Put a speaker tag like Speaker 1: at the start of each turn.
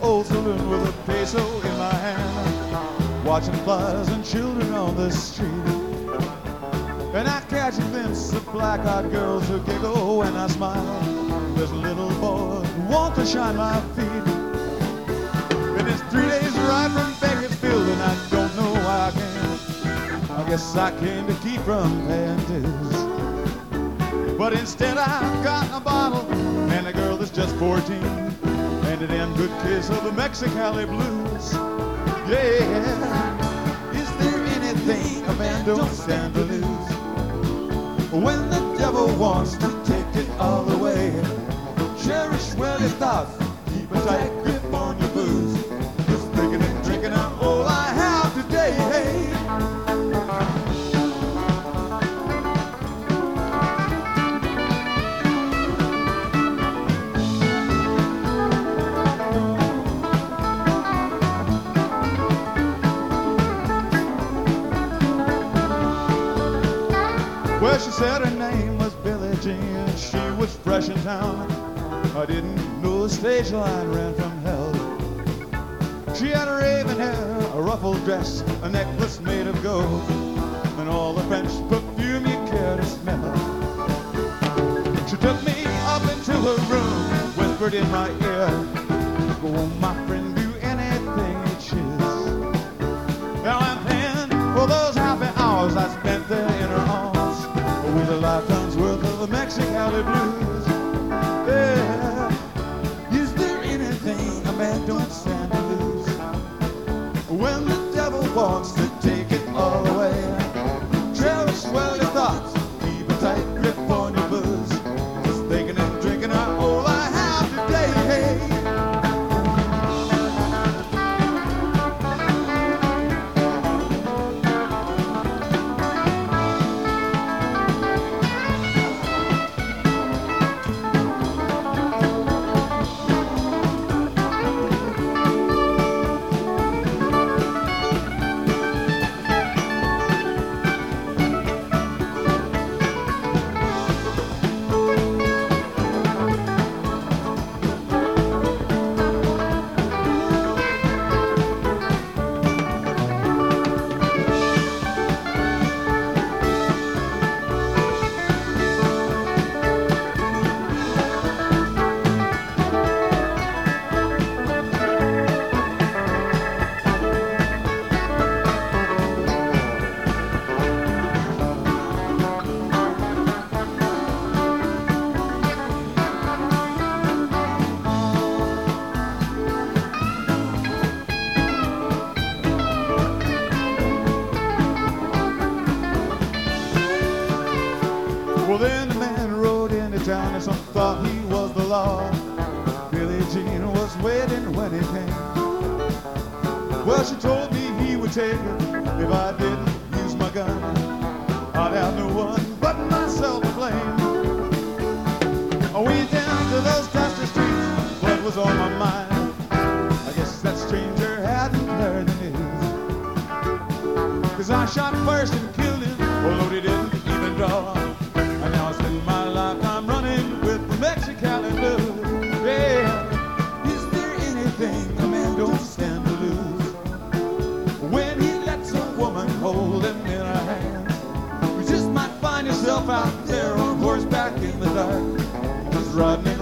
Speaker 1: old saloon with a peso in my hand, watching flies and children on the street. And I catch a glimpse of black-eyed girls who giggle when I smile. There's a little boy who wants to shine my feet. And it's three days ride from Bakersfield, and I don't know why I came. I guess I came to keep from paying. But instead I've got a bottle and a girl that's just 14 and a good kiss of the Mexicali blues. Yeah. Is there anything a man don't stand to lose? When the devil wants to take it all away, cherish well your thoughts, keep a tight She said her name was Billie Jean. She was fresh in town. I didn't know the stage line ran from hell. She had raven hair, a ruffled dress, a necklace made of gold, and all the French perfume you care to smell. She took me up into her room, whispered in my ear, "Go on, my friend, do anything you choose." The Mexicali blues. Yeah. Is there anything a man don't stand to lose? When the devil wants town and some thought he was the law. Billie Jean was waiting when he came. Well, she told me he would take her if I didn't use my gun. I'd have no one but myself to blame. I went down to those dusty streets, what was on my mind? I guess that stranger hadn't heard the news. Cause I shot first and killed him, although he didn't. right now.